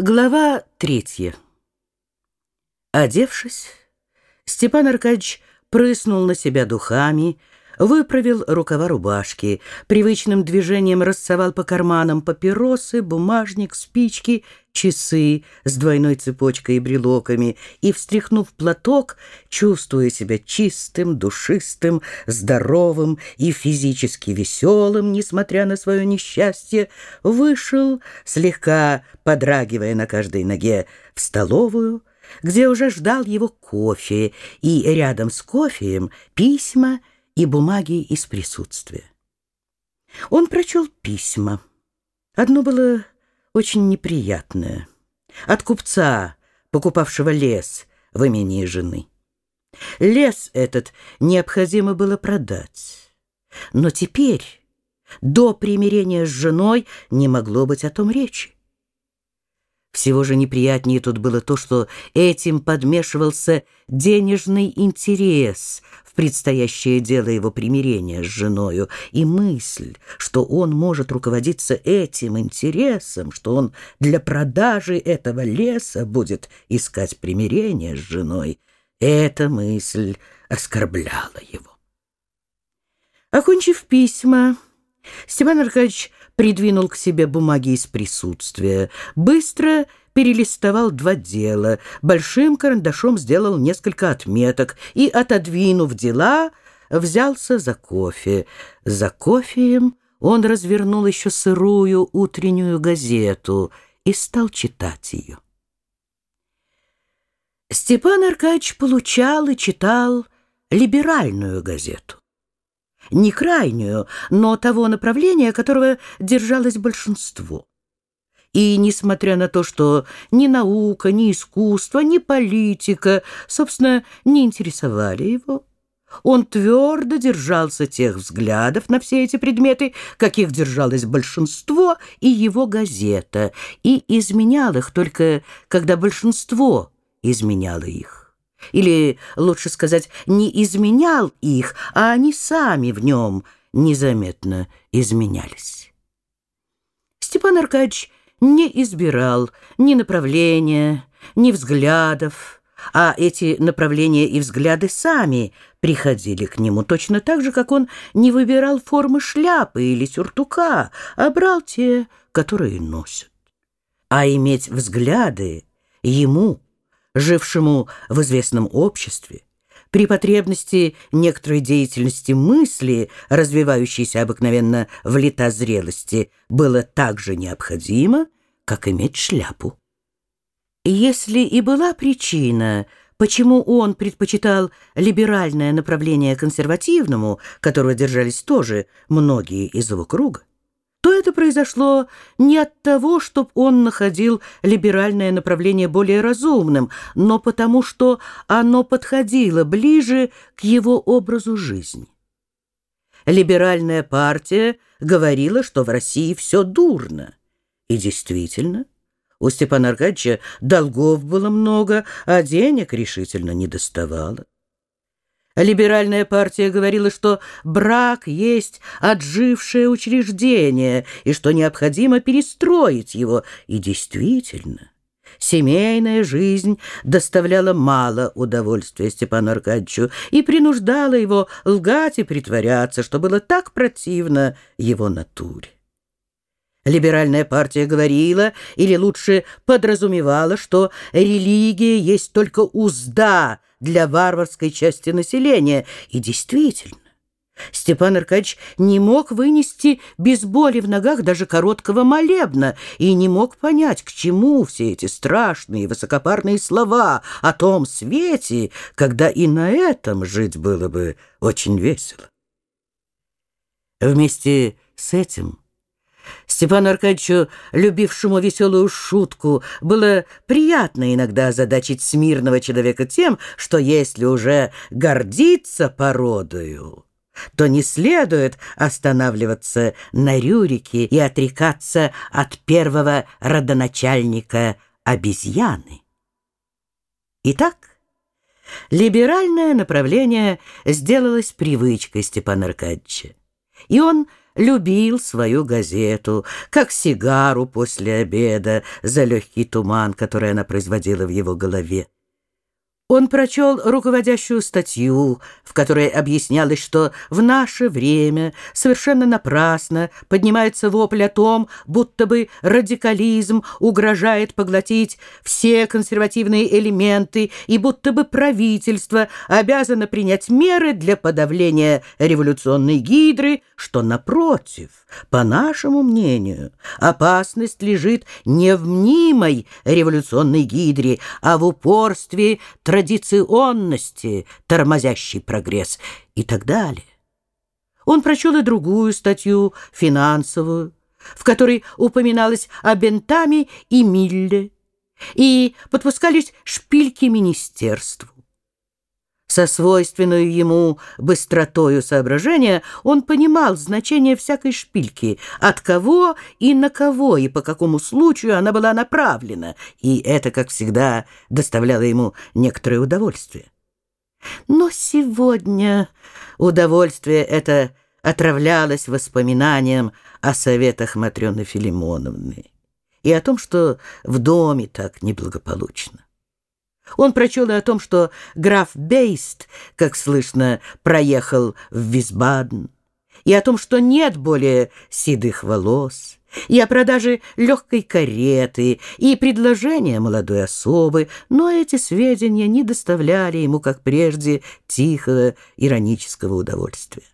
Глава третья. Одевшись, Степан Аркадьевич прыснул на себя духами, выправил рукава рубашки, привычным движением рассовал по карманам папиросы, бумажник, спички, часы с двойной цепочкой и брелоками и, встряхнув платок, чувствуя себя чистым, душистым, здоровым и физически веселым, несмотря на свое несчастье, вышел, слегка подрагивая на каждой ноге, в столовую, где уже ждал его кофе, и рядом с кофеем письма — и бумаги из присутствия. Он прочел письма. Одно было очень неприятное. От купца, покупавшего лес в имении жены. Лес этот необходимо было продать. Но теперь, до примирения с женой, не могло быть о том речи. Всего же неприятнее тут было то, что этим подмешивался денежный интерес в предстоящее дело его примирения с женою, и мысль, что он может руководиться этим интересом, что он для продажи этого леса будет искать примирение с женой, эта мысль оскорбляла его. Окончив письма, Степан Аркадьевич придвинул к себе бумаги из присутствия, быстро перелистовал два дела, большим карандашом сделал несколько отметок и, отодвинув дела, взялся за кофе. За кофеем он развернул еще сырую утреннюю газету и стал читать ее. Степан Аркадьевич получал и читал либеральную газету не крайнюю, но того направления, которого держалось большинство. И несмотря на то, что ни наука, ни искусство, ни политика, собственно, не интересовали его, он твердо держался тех взглядов на все эти предметы, каких держалось большинство и его газета, и изменял их только, когда большинство изменяло их. Или, лучше сказать, не изменял их, а они сами в нем незаметно изменялись. Степан Аркадьевич не избирал ни направления, ни взглядов, а эти направления и взгляды сами приходили к нему точно так же, как он не выбирал формы шляпы или сюртука, а брал те, которые носят. А иметь взгляды ему – жившему в известном обществе, при потребности некоторой деятельности мысли, развивающейся обыкновенно в лета зрелости, было так же необходимо, как иметь шляпу. Если и была причина, почему он предпочитал либеральное направление консервативному, которого держались тоже многие из его круга, то это произошло не от того, чтобы он находил либеральное направление более разумным, но потому что оно подходило ближе к его образу жизни. Либеральная партия говорила, что в России все дурно. И действительно, у Степана Аркадьевича долгов было много, а денег решительно не доставало. Либеральная партия говорила, что брак есть отжившее учреждение и что необходимо перестроить его. И действительно, семейная жизнь доставляла мало удовольствия Степану Аркадьевичу и принуждала его лгать и притворяться, что было так противно его натуре. Либеральная партия говорила, или лучше подразумевала, что религия есть только узда для варварской части населения. И действительно, Степан Аркадьевич не мог вынести без боли в ногах даже короткого молебна и не мог понять, к чему все эти страшные высокопарные слова о том свете, когда и на этом жить было бы очень весело. Вместе с этим Степану Аркадьевичу, любившему веселую шутку, было приятно иногда озадачить смирного человека тем, что если уже гордиться породою, то не следует останавливаться на Рюрике и отрекаться от первого родоначальника обезьяны. Итак, либеральное направление сделалось привычкой Степана Аркадьевича, и он любил свою газету, как сигару после обеда за легкий туман, который она производила в его голове. Он прочел руководящую статью, в которой объяснялось, что в наше время совершенно напрасно поднимается вопль о том, будто бы радикализм угрожает поглотить все консервативные элементы и будто бы правительство обязано принять меры для подавления революционной гидры, что, напротив, по нашему мнению, опасность лежит не в мнимой революционной гидре, а в упорстве традиционности, тормозящий прогресс и так далее. Он прочел и другую статью, финансовую, в которой упоминалось о Бентаме и Милле, и подпускались шпильки министерству. Со свойственной ему быстротою соображения он понимал значение всякой шпильки, от кого и на кого и по какому случаю она была направлена, и это, как всегда, доставляло ему некоторое удовольствие. Но сегодня удовольствие это отравлялось воспоминанием о советах Матрёны Филимоновны и о том, что в доме так неблагополучно. Он прочел и о том, что граф Бейст, как слышно, проехал в Висбаден, и о том, что нет более седых волос, и о продаже легкой кареты, и предложения молодой особы, но эти сведения не доставляли ему, как прежде, тихого иронического удовольствия.